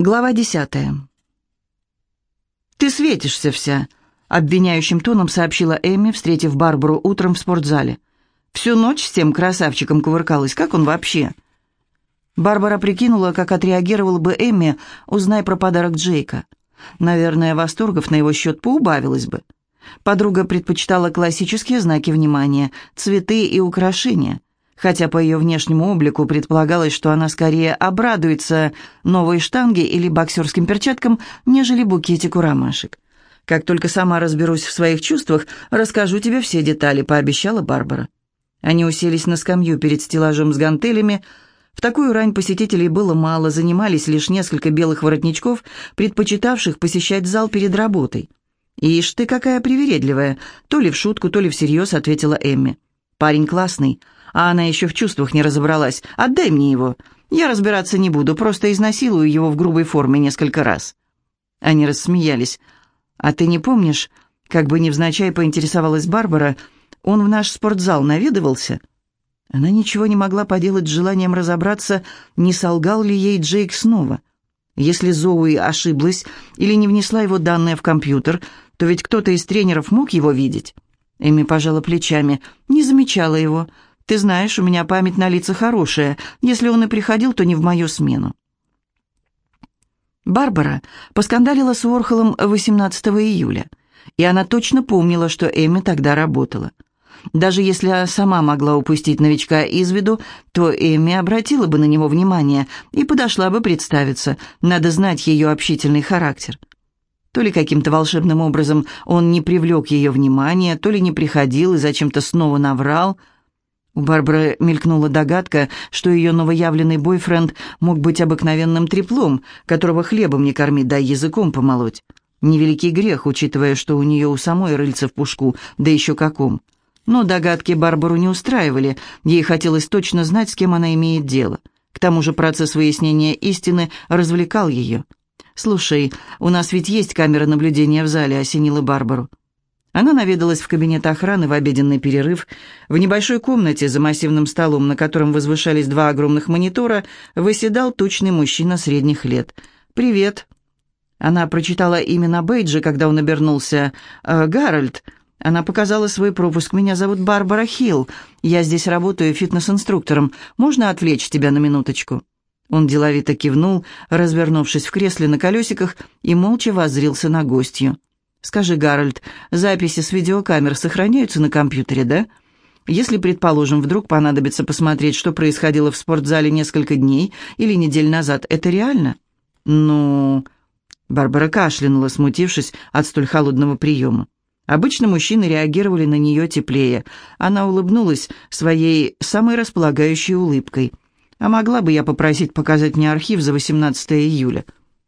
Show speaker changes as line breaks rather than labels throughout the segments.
Глава десятая. «Ты светишься вся», — обвиняющим тоном сообщила Эмми, встретив Барбару утром в спортзале. «Всю ночь с тем красавчиком кувыркалась. Как он вообще?» Барбара прикинула, как отреагировала бы Эмми, узнай про подарок Джейка. Наверное, восторгов на его счет поубавилось бы. Подруга предпочитала классические знаки внимания, цветы и украшения хотя по ее внешнему облику предполагалось, что она скорее обрадуется новой штанге или боксерским перчаткам, нежели букетику ромашек. «Как только сама разберусь в своих чувствах, расскажу тебе все детали», — пообещала Барбара. Они уселись на скамью перед стеллажом с гантелями. В такую рань посетителей было мало, занимались лишь несколько белых воротничков, предпочитавших посещать зал перед работой. «Ишь ты, какая привередливая!» То ли в шутку, то ли всерьез ответила Эмми. «Парень классный, а она еще в чувствах не разобралась. Отдай мне его. Я разбираться не буду, просто изнасилую его в грубой форме несколько раз». Они рассмеялись. «А ты не помнишь, как бы невзначай поинтересовалась Барбара, он в наш спортзал наведывался?» Она ничего не могла поделать с желанием разобраться, не солгал ли ей Джейк снова. Если Зоуи ошиблась или не внесла его данные в компьютер, то ведь кто-то из тренеров мог его видеть. Эми пожала плечами, не замечала его, ты знаешь, у меня память на лица хорошая. Если он и приходил, то не в мою смену». Барбара поскандалила с Уорхолом 18 июля, и она точно помнила, что Эми тогда работала. Даже если сама могла упустить новичка из виду, то Эми обратила бы на него внимание и подошла бы представиться. Надо знать ее общительный характер. То ли каким-то волшебным образом он не привлек ее внимания, то ли не приходил и зачем-то снова наврал – у Барбары мелькнула догадка, что ее новоявленный бойфренд мог быть обыкновенным треплом, которого хлебом не кормить, да языком помолоть. Невеликий грех, учитывая, что у нее у самой рыльца в пушку, да еще каком. Но догадки Барбару не устраивали, ей хотелось точно знать, с кем она имеет дело. К тому же процесс выяснения истины развлекал ее. «Слушай, у нас ведь есть камера наблюдения в зале», — осенила Барбару. Она наведалась в кабинет охраны в обеденный перерыв. В небольшой комнате за массивным столом, на котором возвышались два огромных монитора, выседал тучный мужчина средних лет. «Привет». Она прочитала имя на бейджи, когда он обернулся. «Э, «Гарольд». Она показала свой пропуск. «Меня зовут Барбара Хилл. Я здесь работаю фитнес-инструктором. Можно отвлечь тебя на минуточку?» Он деловито кивнул, развернувшись в кресле на колесиках, и молча воззрился на гостью. Скажи, Гарольд, записи с видеокамер сохраняются на компьютере, да? Если, предположим, вдруг понадобится посмотреть, что происходило в спортзале несколько дней или недель назад, это реально? Ну... Барбара кашлянула, смутившись от столь холодного приема. Обычно мужчины реагировали на нее теплее. Она улыбнулась своей самой располагающей улыбкой. «А могла бы я попросить показать мне архив за 18 июля?»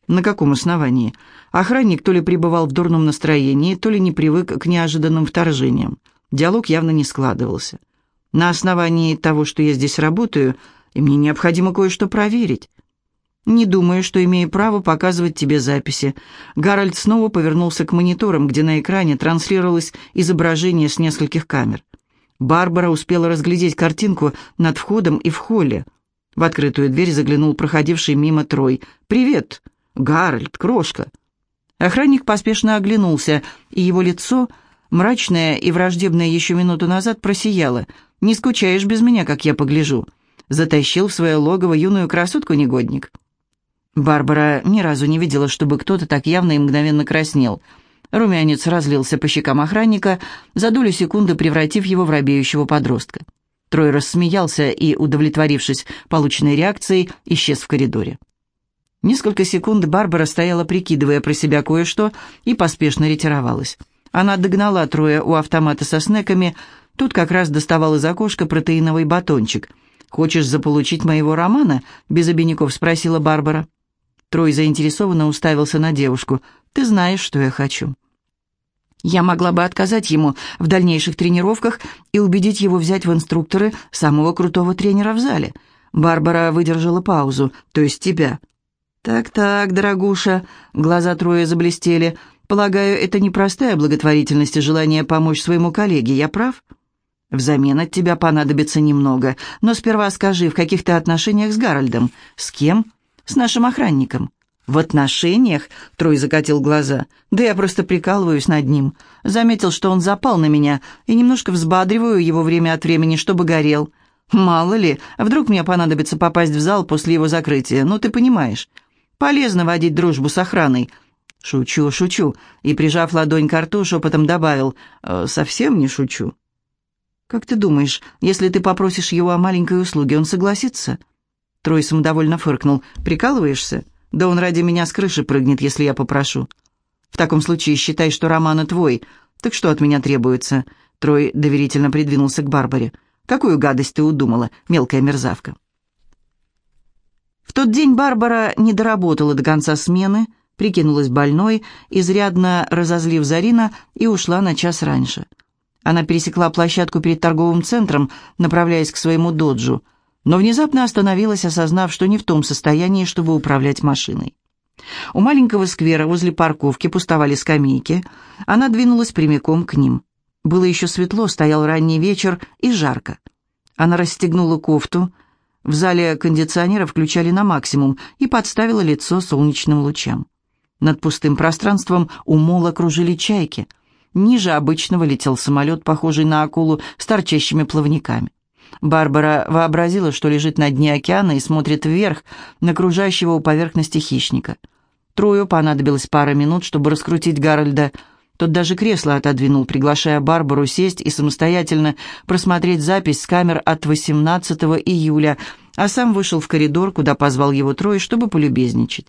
«На каком основании?» Охранник то ли пребывал в дурном настроении, то ли не привык к неожиданным вторжениям. Диалог явно не складывался. На основании того, что я здесь работаю, и мне необходимо кое-что проверить. Не думаю, что имею право показывать тебе записи. Гарольд снова повернулся к мониторам, где на экране транслировалось изображение с нескольких камер. Барбара успела разглядеть картинку над входом и в холле. В открытую дверь заглянул проходивший мимо Трой. «Привет, Гарольд, крошка!» Охранник поспешно оглянулся, и его лицо, мрачное и враждебное еще минуту назад, просияло. «Не скучаешь без меня, как я погляжу?» Затащил в свое логово юную красотку-негодник. Барбара ни разу не видела, чтобы кто-то так явно и мгновенно краснел. Румянец разлился по щекам охранника, за долю секунды превратив его в робеющего подростка. Трой рассмеялся и, удовлетворившись полученной реакцией, исчез в коридоре. Несколько секунд Барбара стояла, прикидывая про себя кое-что, и поспешно ретировалась. Она догнала Троя у автомата со снеками. Тут как раз доставал из окошка протеиновый батончик. «Хочешь заполучить моего романа?» — без обиняков спросила Барбара. Трой заинтересованно уставился на девушку. «Ты знаешь, что я хочу». Я могла бы отказать ему в дальнейших тренировках и убедить его взять в инструкторы самого крутого тренера в зале. Барбара выдержала паузу, то есть тебя. «Так-так, дорогуша», — глаза Троя заблестели. «Полагаю, это не простая благотворительность и желание помочь своему коллеге, я прав?» «Взамен от тебя понадобится немного, но сперва скажи, в каких ты отношениях с Гарольдом? С кем?» «С нашим охранником». «В отношениях?» — Трой закатил глаза. «Да я просто прикалываюсь над ним. Заметил, что он запал на меня, и немножко взбадриваю его время от времени, чтобы горел. Мало ли, вдруг мне понадобится попасть в зал после его закрытия, ну ты понимаешь. Полезно водить дружбу с охраной». «Шучу, шучу», и, прижав ладонь к рту, шепотом добавил, «Э, «Совсем не шучу». «Как ты думаешь, если ты попросишь его о маленькой услуге, он согласится?» Трой самодовольно фыркнул. «Прикалываешься?» Да он ради меня с крыши прыгнет, если я попрошу. В таком случае считай, что Романа твой. Так что от меня требуется?» Трой доверительно придвинулся к Барбаре. «Какую гадость ты удумала, мелкая мерзавка?» Тот день Барбара не доработала до конца смены, прикинулась больной, изрядно разозлив Зарина и ушла на час раньше. Она пересекла площадку перед торговым центром, направляясь к своему доджу – но внезапно остановилась, осознав, что не в том состоянии, чтобы управлять машиной. У маленького сквера возле парковки пустовали скамейки. Она двинулась прямиком к ним. Было еще светло, стоял ранний вечер и жарко. Она расстегнула кофту. В зале кондиционера включали на максимум и подставила лицо солнечным лучам. Над пустым пространством у мола кружили чайки. Ниже обычного летел самолет, похожий на акулу с торчащими плавниками. Барбара вообразила, что лежит на дне океана и смотрит вверх на кружащего у поверхности хищника. Трою понадобилось пара минут, чтобы раскрутить Гарольда. Тот даже кресло отодвинул, приглашая Барбару сесть и самостоятельно просмотреть запись с камер от 18 июля, а сам вышел в коридор, куда позвал его Трой, чтобы полюбезничать.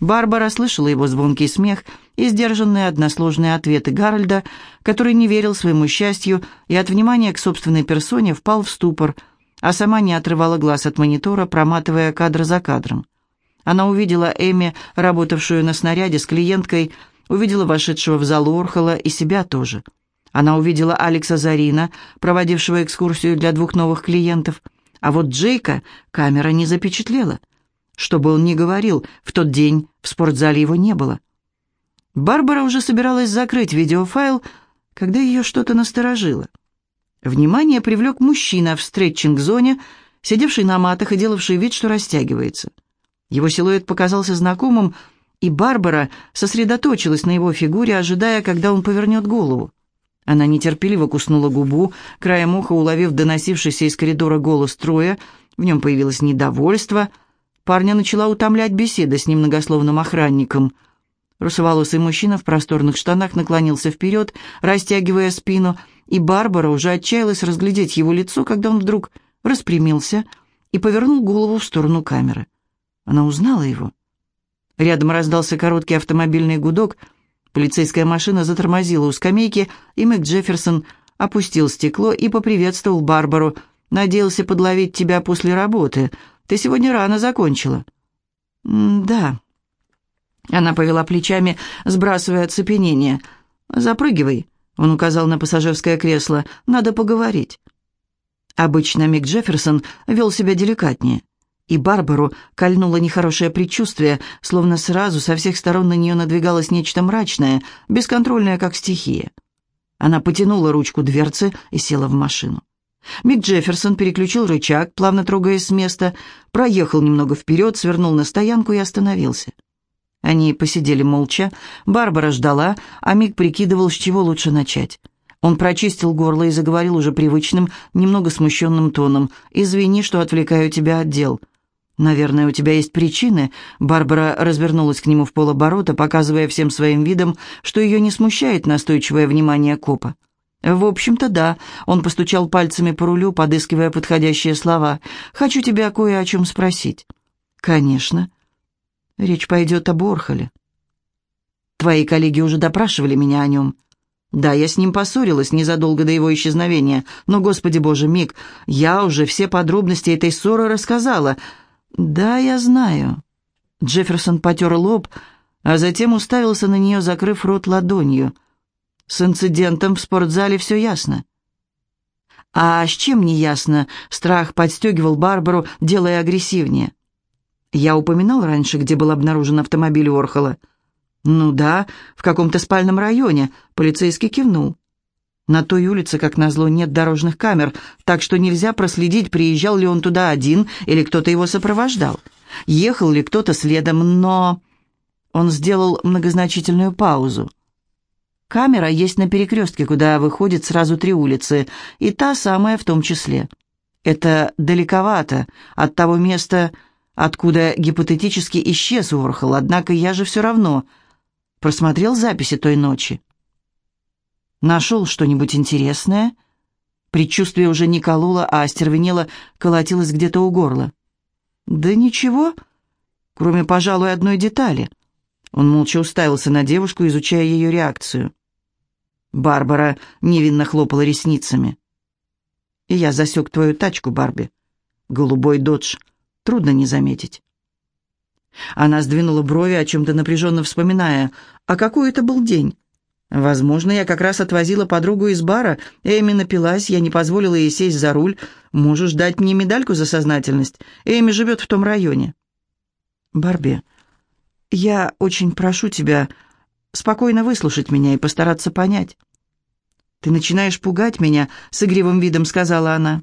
Барбара слышала его звонкий смех и сдержанные односложные ответы Гарольда, который не верил своему счастью и от внимания к собственной персоне впал в ступор, а сама не отрывала глаз от монитора, проматывая кадр за кадром. Она увидела Эми, работавшую на снаряде с клиенткой, увидела вошедшего в зал Орхола и себя тоже. Она увидела Алекса Зарина, проводившего экскурсию для двух новых клиентов, а вот Джейка камера не запечатлела – что бы он ни говорил, в тот день в спортзале его не было. Барбара уже собиралась закрыть видеофайл, когда ее что-то насторожило. Внимание привлек мужчина в стретчинг-зоне, сидевший на матах и делавший вид, что растягивается. Его силуэт показался знакомым, и Барбара сосредоточилась на его фигуре, ожидая, когда он повернет голову. Она нетерпеливо куснула губу, краем уха уловив доносившийся из коридора голос Троя, в нем появилось недовольство — Парня начала утомлять беседа с немногословным охранником. Русоволосый мужчина в просторных штанах наклонился вперед, растягивая спину, и Барбара уже отчаялась разглядеть его лицо, когда он вдруг распрямился и повернул голову в сторону камеры. Она узнала его. Рядом раздался короткий автомобильный гудок, полицейская машина затормозила у скамейки, и Мэг Джефферсон опустил стекло и поприветствовал Барбару. «Надеялся подловить тебя после работы», ты сегодня рано закончила». «Да». Она повела плечами, сбрасывая оцепенение. «Запрыгивай», — он указал на пассажирское кресло. «Надо поговорить». Обычно Мик Джефферсон вел себя деликатнее. И Барбару кольнуло нехорошее предчувствие, словно сразу со всех сторон на нее надвигалось нечто мрачное, бесконтрольное, как стихия. Она потянула ручку дверцы и села в машину. Мик Джефферсон переключил рычаг, плавно трогаясь с места, проехал немного вперед, свернул на стоянку и остановился. Они посидели молча, Барбара ждала, а Мик прикидывал, с чего лучше начать. Он прочистил горло и заговорил уже привычным, немного смущенным тоном. «Извини, что отвлекаю тебя от дел». «Наверное, у тебя есть причины». Барбара развернулась к нему в полоборота, показывая всем своим видом, что ее не смущает настойчивое внимание копа. «В общем-то, да», — он постучал пальцами по рулю, подыскивая подходящие слова. «Хочу тебя кое о чем спросить». «Конечно». «Речь пойдет об Орхоле». «Твои коллеги уже допрашивали меня о нем». «Да, я с ним поссорилась незадолго до его исчезновения, но, господи боже, Мик, я уже все подробности этой ссоры рассказала». «Да, я знаю». Джефферсон потер лоб, а затем уставился на нее, закрыв рот ладонью. С инцидентом в спортзале все ясно. А с чем не ясно, страх подстегивал Барбару, делая агрессивнее. Я упоминал раньше, где был обнаружен автомобиль Орхола. Ну да, в каком-то спальном районе, полицейский кивнул. На той улице, как назло, нет дорожных камер, так что нельзя проследить, приезжал ли он туда один или кто-то его сопровождал. Ехал ли кто-то следом, но... Он сделал многозначительную паузу. Камера есть на перекрестке, куда выходит сразу три улицы, и та самая в том числе. Это далековато от того места, откуда гипотетически исчез Уорхол, однако я же все равно просмотрел записи той ночи. Нашел что-нибудь интересное? Предчувствие уже не кололо, а остервенело колотилось где-то у горла. Да ничего, кроме, пожалуй, одной детали. Он молча уставился на девушку, изучая ее реакцию. Барбара невинно хлопала ресницами. «И я засек твою тачку, Барби. Голубой додж. Трудно не заметить». Она сдвинула брови, о чем-то напряженно вспоминая. «А какой это был день?» «Возможно, я как раз отвозила подругу из бара. Эми напилась, я не позволила ей сесть за руль. Можешь дать мне медальку за сознательность? Эми живет в том районе». «Барби, я очень прошу тебя спокойно выслушать меня и постараться понять. «Ты начинаешь пугать меня», — с игривым видом сказала она.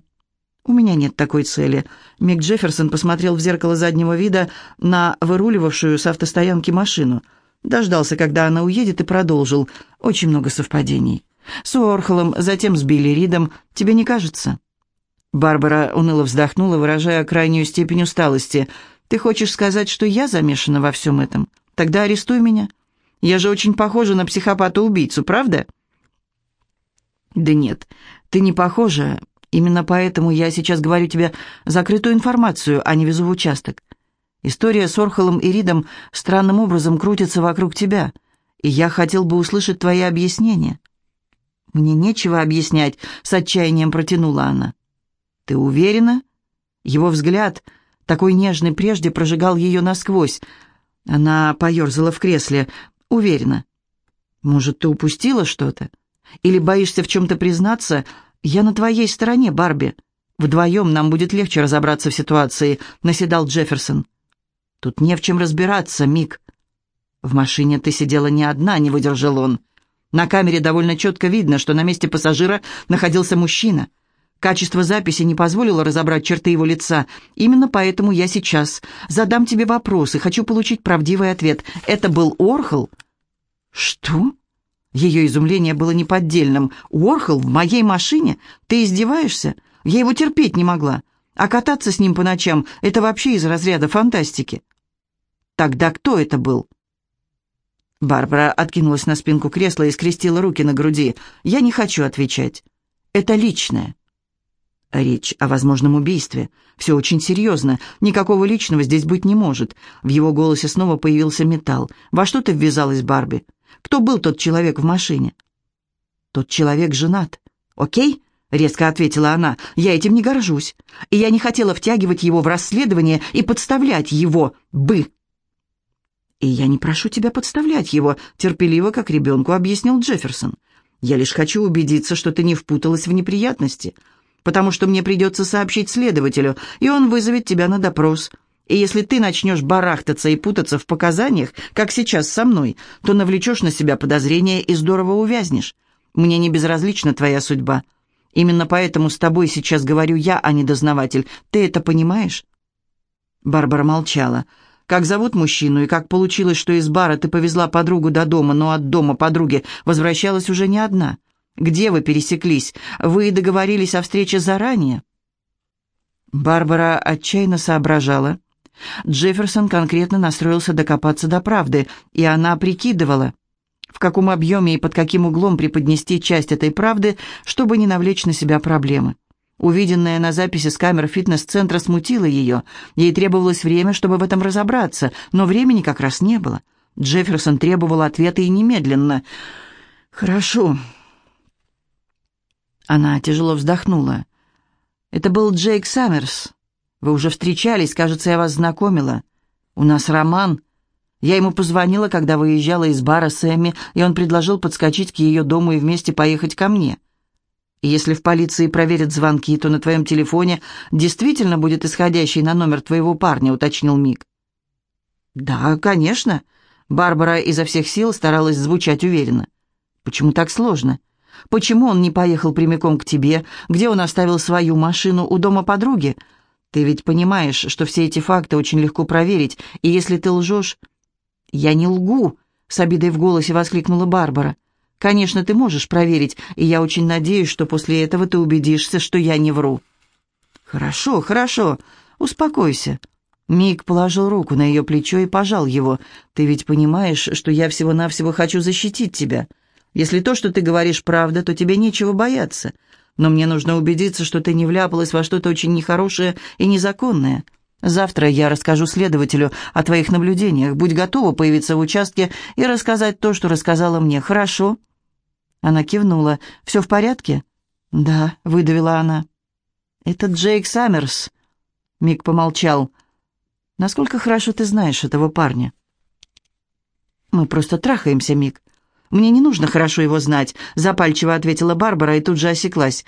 «У меня нет такой цели». Мик Джефферсон посмотрел в зеркало заднего вида на выруливавшую с автостоянки машину. Дождался, когда она уедет, и продолжил. «Очень много совпадений. С Уорхолом, затем с Билли Ридом. Тебе не кажется?» Барбара уныло вздохнула, выражая крайнюю степень усталости. «Ты хочешь сказать, что я замешана во всем этом? Тогда арестуй меня. Я же очень похожа на психопата-убийцу, правда?» «Да нет, ты не похожа. Именно поэтому я сейчас говорю тебе закрытую информацию, а не везу в участок. История с Орхолом и Ридом странным образом крутится вокруг тебя, и я хотел бы услышать твои объяснения». «Мне нечего объяснять», — с отчаянием протянула она. «Ты уверена?» Его взгляд, такой нежный прежде, прожигал ее насквозь. Она поерзала в кресле. «Уверена». «Может, ты упустила что-то? Или боишься в чем-то признаться? Я на твоей стороне, Барби. Вдвоем нам будет легче разобраться в ситуации», — наседал Джефферсон. «Тут не в чем разбираться, Мик». «В машине ты сидела не одна», — не выдержал он. «На камере довольно четко видно, что на месте пассажира находился мужчина. Качество записи не позволило разобрать черты его лица. Именно поэтому я сейчас задам тебе вопрос и хочу получить правдивый ответ. Это был Орхол?» «Что?» Ее изумление было неподдельным. «Уорхол в моей машине? Ты издеваешься? Я его терпеть не могла. А кататься с ним по ночам — это вообще из разряда фантастики». «Тогда кто это был?» Барбара откинулась на спинку кресла и скрестила руки на груди. «Я не хочу отвечать. Это личное». Речь о возможном убийстве. Все очень серьезно. Никакого личного здесь быть не может. В его голосе снова появился металл. «Во что ты ввязалась, Барби?» Кто был тот человек в машине?» «Тот человек женат. Окей?» — резко ответила она. «Я этим не горжусь. И я не хотела втягивать его в расследование и подставлять его бы». «И я не прошу тебя подставлять его», — терпеливо, как ребенку, объяснил Джефферсон. «Я лишь хочу убедиться, что ты не впуталась в неприятности, потому что мне придется сообщить следователю, и он вызовет тебя на допрос. И если ты начнешь барахтаться и путаться в показаниях, как сейчас со мной, то навлечешь на себя подозрения и здорово увязнешь. Мне не безразлична твоя судьба. Именно поэтому с тобой сейчас говорю я, а не дознаватель. Ты это понимаешь?» Барбара молчала. «Как зовут мужчину и как получилось, что из бара ты повезла подругу до дома, но от дома подруги возвращалась уже не одна? Где вы пересеклись? Вы договорились о встрече заранее?» Барбара отчаянно соображала Джефферсон конкретно настроился докопаться до правды, и она прикидывала, в каком объеме и под каким углом преподнести часть этой правды, чтобы не навлечь на себя проблемы. Увиденное на записи с камер фитнес-центра смутило ее. Ей требовалось время, чтобы в этом разобраться, но времени как раз не было. Джефферсон требовал ответа и немедленно. «Хорошо». Она тяжело вздохнула. «Это был Джейк Саммерс. Вы уже встречались, кажется, я вас знакомила. У нас роман. Я ему позвонила, когда выезжала из бара с и он предложил подскочить к ее дому и вместе поехать ко мне. И если в полиции проверят звонки, то на твоем телефоне действительно будет исходящий на номер твоего парня», — уточнил Мик. «Да, конечно». Барбара изо всех сил старалась звучать уверенно. «Почему так сложно? Почему он не поехал прямиком к тебе, где он оставил свою машину у дома подруги?» Ты ведь понимаешь, что все эти факты очень легко проверить, и если ты лжешь... «Я не лгу!» — с обидой в голосе воскликнула Барбара. «Конечно, ты можешь проверить, и я очень надеюсь, что после этого ты убедишься, что я не вру». «Хорошо, хорошо, успокойся». Мик положил руку на ее плечо и пожал его. «Ты ведь понимаешь, что я всего-навсего хочу защитить тебя. Если то, что ты говоришь, правда, то тебе нечего бояться. Но мне нужно убедиться, что ты не вляпалась во что-то очень нехорошее и незаконное. Завтра я расскажу следователю о твоих наблюдениях. Будь готова появиться в участке и рассказать то, что рассказала мне. Хорошо?» Она кивнула. «Все в порядке?» «Да», — выдавила она. «Это Джейк Саммерс», — Мик помолчал. «Насколько хорошо ты знаешь этого парня?» «Мы просто трахаемся, Мик. Мне не нужно хорошо его знать», — запальчиво ответила Барбара и тут же осеклась.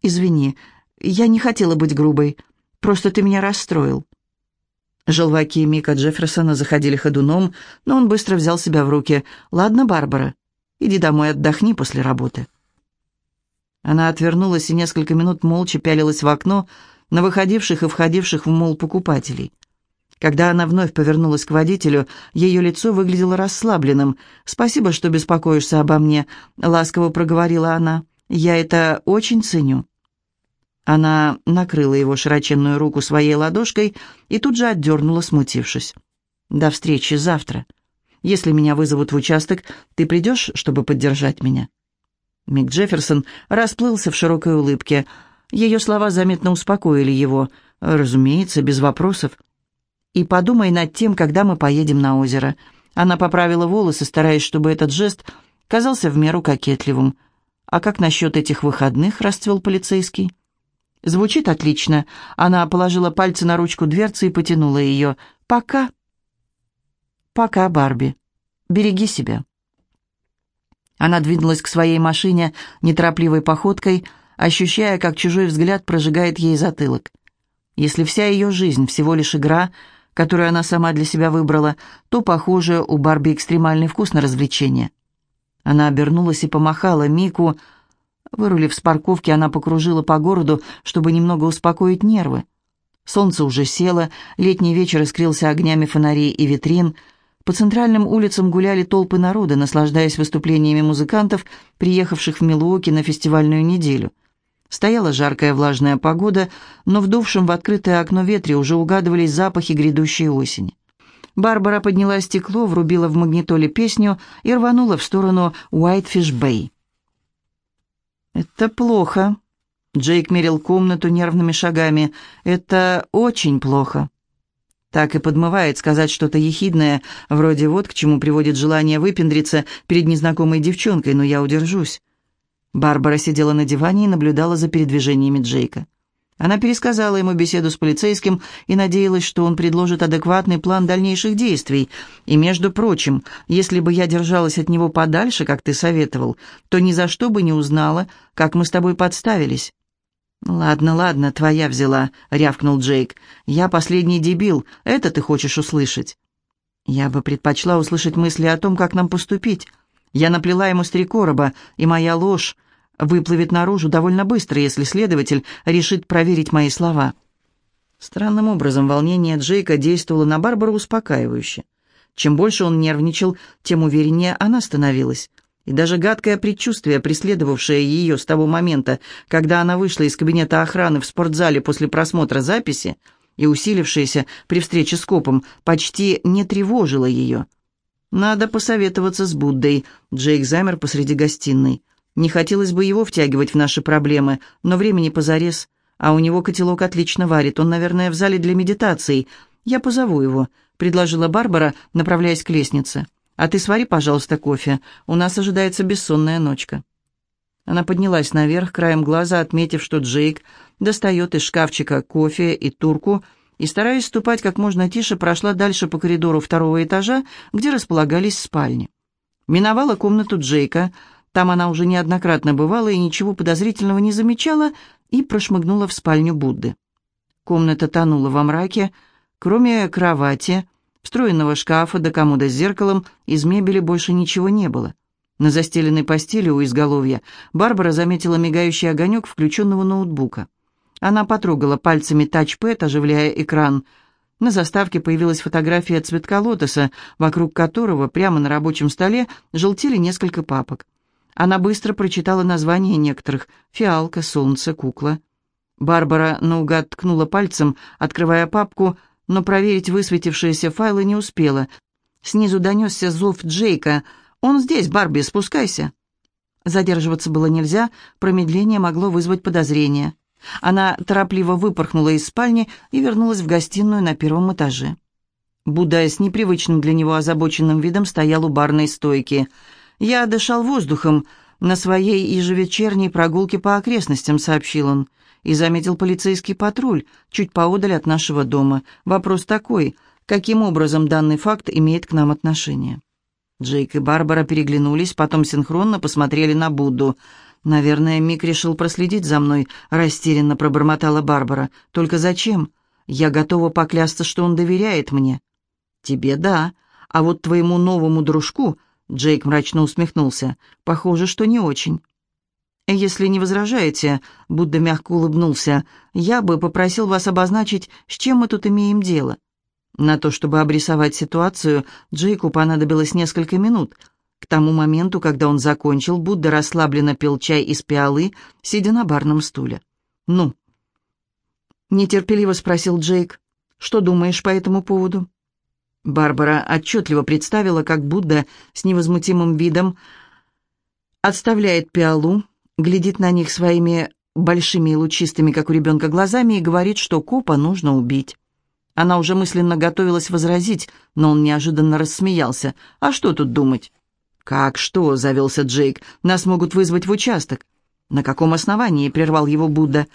«Извини, я не хотела быть грубой. Просто ты меня расстроил». Желваки Мика Джефферсона заходили ходуном, но он быстро взял себя в руки. «Ладно, Барбара, иди домой отдохни после работы». Она отвернулась и несколько минут молча пялилась в окно на выходивших и входивших в мол покупателей. Когда она вновь повернулась к водителю, ее лицо выглядело расслабленным. «Спасибо, что беспокоишься обо мне», — ласково проговорила она. «Я это очень ценю». Она накрыла его широченную руку своей ладошкой и тут же отдернула, смутившись. «До встречи завтра. Если меня вызовут в участок, ты придешь, чтобы поддержать меня?» Мик Джефферсон расплылся в широкой улыбке. Ее слова заметно успокоили его. «Разумеется, без вопросов. И подумай над тем, когда мы поедем на озеро». Она поправила волосы, стараясь, чтобы этот жест казался в меру кокетливым. «А как насчет этих выходных?» — расцвел полицейский. Звучит отлично. Она положила пальцы на ручку дверцы и потянула ее. Пока. Пока, Барби. Береги себя. Она двинулась к своей машине неторопливой походкой, ощущая, как чужой взгляд прожигает ей затылок. Если вся ее жизнь всего лишь игра, которую она сама для себя выбрала, то, похоже, у Барби экстремальный вкус на развлечение. Она обернулась и помахала Мику, Вырулив с парковки, она покружила по городу, чтобы немного успокоить нервы. Солнце уже село, летний вечер искрился огнями фонарей и витрин. По центральным улицам гуляли толпы народа, наслаждаясь выступлениями музыкантов, приехавших в Милуоки на фестивальную неделю. Стояла жаркая влажная погода, но в дувшем в открытое окно ветре уже угадывались запахи грядущей осени. Барбара подняла стекло, врубила в магнитоле песню и рванула в сторону Уайтфиш-Бэй. «Это плохо». Джейк мерил комнату нервными шагами. «Это очень плохо». Так и подмывает сказать что-то ехидное, вроде вот к чему приводит желание выпендриться перед незнакомой девчонкой, но я удержусь. Барбара сидела на диване и наблюдала за передвижениями Джейка. Она пересказала ему беседу с полицейским и надеялась, что он предложит адекватный план дальнейших действий. И, между прочим, если бы я держалась от него подальше, как ты советовал, то ни за что бы не узнала, как мы с тобой подставились. «Ладно, ладно, твоя взяла», — рявкнул Джейк. «Я последний дебил, это ты хочешь услышать?» «Я бы предпочла услышать мысли о том, как нам поступить. Я наплела ему с три короба, и моя ложь выплывет наружу довольно быстро, если следователь решит проверить мои слова. Странным образом волнение Джейка действовало на Барбару успокаивающе. Чем больше он нервничал, тем увереннее она становилась. И даже гадкое предчувствие, преследовавшее ее с того момента, когда она вышла из кабинета охраны в спортзале после просмотра записи, и усилившееся при встрече с копом, почти не тревожило ее. «Надо посоветоваться с Буддой», — Джейк замер посреди гостиной. Не хотелось бы его втягивать в наши проблемы, но времени позарез, а у него котелок отлично варит, он, наверное, в зале для медитаций. Я позову его», — предложила Барбара, направляясь к лестнице. «А ты свари, пожалуйста, кофе, у нас ожидается бессонная ночка». Она поднялась наверх, краем глаза отметив, что Джейк достает из шкафчика кофе и турку, и, стараясь ступать как можно тише, прошла дальше по коридору второго этажа, где располагались спальни. Миновала комнату Джейка, там она уже неоднократно бывала и ничего подозрительного не замечала, и прошмыгнула в спальню Будды. Комната тонула во мраке, кроме кровати, встроенного шкафа до комода с зеркалом, из мебели больше ничего не было. На застеленной постели у изголовья Барбара заметила мигающий огонек включенного ноутбука. Она потрогала пальцами тачпэд, оживляя экран. На заставке появилась фотография цветка лотоса, вокруг которого прямо на рабочем столе желтели несколько папок. Она быстро прочитала названия некоторых «Фиалка», «Солнце», «Кукла». Барбара наугад ткнула пальцем, открывая папку, но проверить высветившиеся файлы не успела. Снизу донесся зов Джейка. «Он здесь, Барби, спускайся!» Задерживаться было нельзя, промедление могло вызвать подозрение. Она торопливо выпорхнула из спальни и вернулась в гостиную на первом этаже. Будда с непривычным для него озабоченным видом стоял у барной стойки. «Я дышал воздухом на своей ежевечерней прогулке по окрестностям», — сообщил он, и заметил полицейский патруль чуть поодаль от нашего дома. Вопрос такой, каким образом данный факт имеет к нам отношение? Джейк и Барбара переглянулись, потом синхронно посмотрели на Будду. «Наверное, Мик решил проследить за мной», — растерянно пробормотала Барбара. «Только зачем? Я готова поклясться, что он доверяет мне». «Тебе да, а вот твоему новому дружку...» Джейк мрачно усмехнулся. «Похоже, что не очень». «Если не возражаете», — Будда мягко улыбнулся, «я бы попросил вас обозначить, с чем мы тут имеем дело». На то, чтобы обрисовать ситуацию, Джейку понадобилось несколько минут. К тому моменту, когда он закончил, Будда расслабленно пил чай из пиалы, сидя на барном стуле. «Ну?» Нетерпеливо спросил Джейк. «Что думаешь по этому поводу?» Барбара отчетливо представила, как Будда с невозмутимым видом отставляет пиалу, глядит на них своими большими и лучистыми, как у ребенка, глазами и говорит, что копа нужно убить. Она уже мысленно готовилась возразить, но он неожиданно рассмеялся. «А что тут думать?» «Как что?» — завелся Джейк. «Нас могут вызвать в участок». «На каком основании?» — прервал его Будда.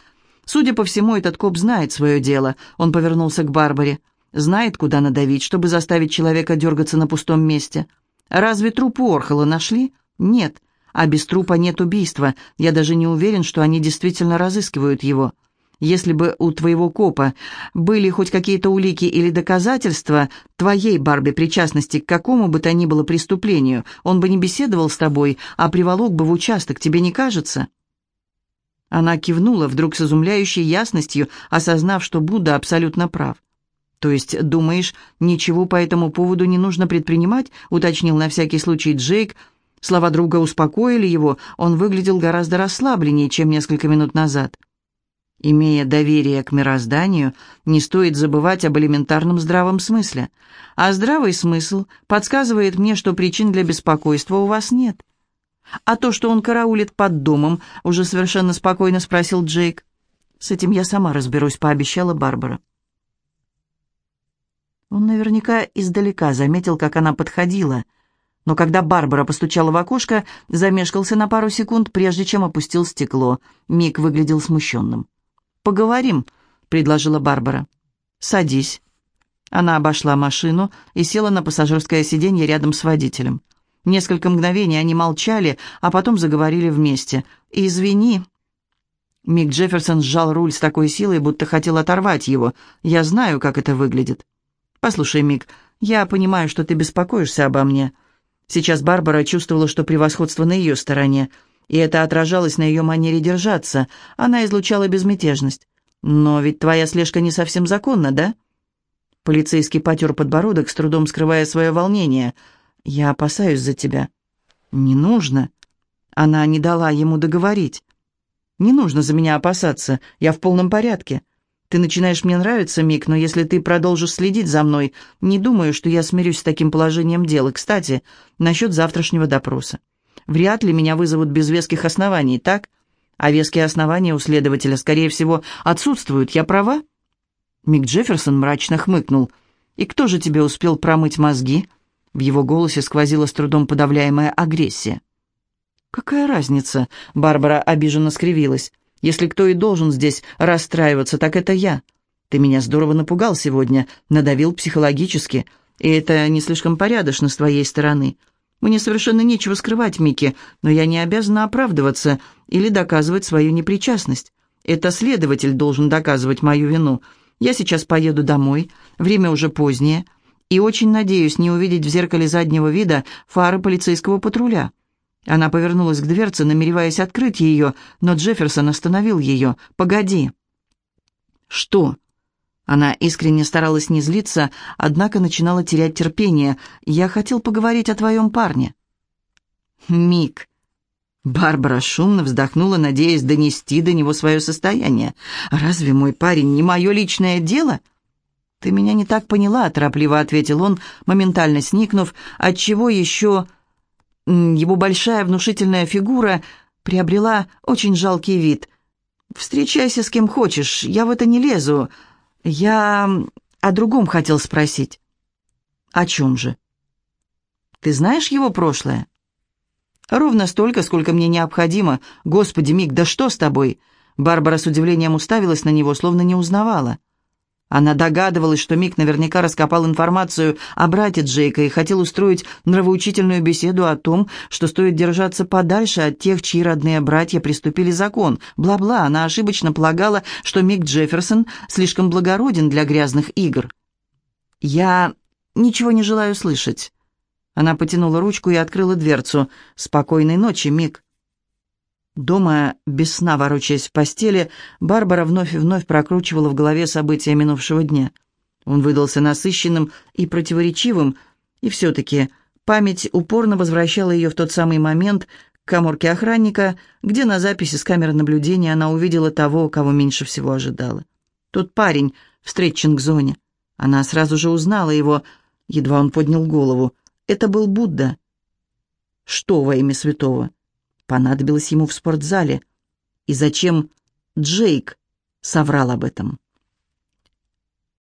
«Судя по всему, этот коп знает свое дело». Он повернулся к Барбаре. «Знает, куда надавить, чтобы заставить человека дергаться на пустом месте. Разве труп Орхола нашли? Нет. А без трупа нет убийства. Я даже не уверен, что они действительно разыскивают его». Если бы у твоего копа были хоть какие-то улики или доказательства твоей, Барби, причастности к какому бы то ни было преступлению, он бы не беседовал с тобой, а приволок бы в участок, тебе не кажется?» Она кивнула, вдруг с изумляющей ясностью, осознав, что Будда абсолютно прав. «То есть, думаешь, ничего по этому поводу не нужно предпринимать?» — уточнил на всякий случай Джейк. Слова друга успокоили его, он выглядел гораздо расслабленнее, чем несколько минут назад. Имея доверие к мирозданию, не стоит забывать об элементарном здравом смысле. А здравый смысл подсказывает мне, что причин для беспокойства у вас нет. А то, что он караулит под домом, уже совершенно спокойно спросил Джейк. С этим я сама разберусь, пообещала Барбара. Он наверняка издалека заметил, как она подходила, но когда Барбара постучала в окошко, замешкался на пару секунд, прежде чем опустил стекло. Мик выглядел смущенным. «Поговорим», — предложила Барбара. «Садись». Она обошла машину и села на пассажирское сиденье рядом с водителем. Несколько мгновений они молчали, а потом заговорили вместе. «Извини». Мик Джефферсон сжал руль с такой силой, будто хотел оторвать его. «Я знаю, как это выглядит». «Послушай, Мик, я понимаю, что ты беспокоишься обо мне». Сейчас Барбара чувствовала, что превосходство на ее стороне — и это отражалось на ее манере держаться. Она излучала безмятежность. «Но ведь твоя слежка не совсем законна, да?» Полицейский потер подбородок, с трудом скрывая свое волнение. «Я опасаюсь за тебя». «Не нужно». Она не дала ему договорить. «Не нужно за меня опасаться, я в полном порядке. Ты начинаешь мне нравиться, Мик, но если ты продолжишь следить за мной, не думаю, что я смирюсь с таким положением дела. Кстати, насчет завтрашнего допроса. Вряд ли меня вызовут без веских оснований, так? А веские основания у следователя, скорее всего, отсутствуют. Я права?» Мик Джефферсон мрачно хмыкнул. «И кто же тебе успел промыть мозги?» В его голосе сквозила с трудом подавляемая агрессия. «Какая разница?» — Барбара обиженно скривилась. «Если кто и должен здесь расстраиваться, так это я. Ты меня здорово напугал сегодня, надавил психологически, и это не слишком порядочно с твоей стороны. Мне совершенно нечего скрывать, Микки, но я не обязана оправдываться или доказывать свою непричастность. Это следователь должен доказывать мою вину. Я сейчас поеду домой, время уже позднее, и очень надеюсь не увидеть в зеркале заднего вида фары полицейского патруля». Она повернулась к дверце, намереваясь открыть ее, но Джефферсон остановил ее. «Погоди». «Что?» Она искренне старалась не злиться, однако начинала терять терпение. «Я хотел поговорить о твоем парне». «Мик». Барбара шумно вздохнула, надеясь донести до него свое состояние. «Разве мой парень не мое личное дело?» «Ты меня не так поняла», — торопливо ответил он, моментально сникнув, отчего еще его большая внушительная фигура приобрела очень жалкий вид. «Встречайся с кем хочешь, я в это не лезу. Я о другом хотел спросить». «О чем же?» «Ты знаешь его прошлое?» «Ровно столько, сколько мне необходимо. Господи, Мик, да что с тобой?» Барбара с удивлением уставилась на него, словно не узнавала. Она догадывалась, что Мик наверняка раскопал информацию о брате Джейка и хотел устроить нравоучительную беседу о том, что стоит держаться подальше от тех, чьи родные братья приступили закон. Бла-бла, она ошибочно полагала, что Мик Джефферсон слишком благороден для грязных игр. «Я ничего не желаю слышать». Она потянула ручку и открыла дверцу. «Спокойной ночи, Мик». Дома, без сна ворочаясь в постели, Барбара вновь и вновь прокручивала в голове события минувшего дня. Он выдался насыщенным и противоречивым, и все-таки память упорно возвращала ее в тот самый момент к коморке охранника, где на записи с камеры наблюдения она увидела того, кого меньше всего ожидала. Тот парень в стретчинг-зоне. Она сразу же узнала его, едва он поднял голову. Это был Будда. Что во имя святого? Понадобилось ему в спортзале, и зачем Джейк соврал об этом.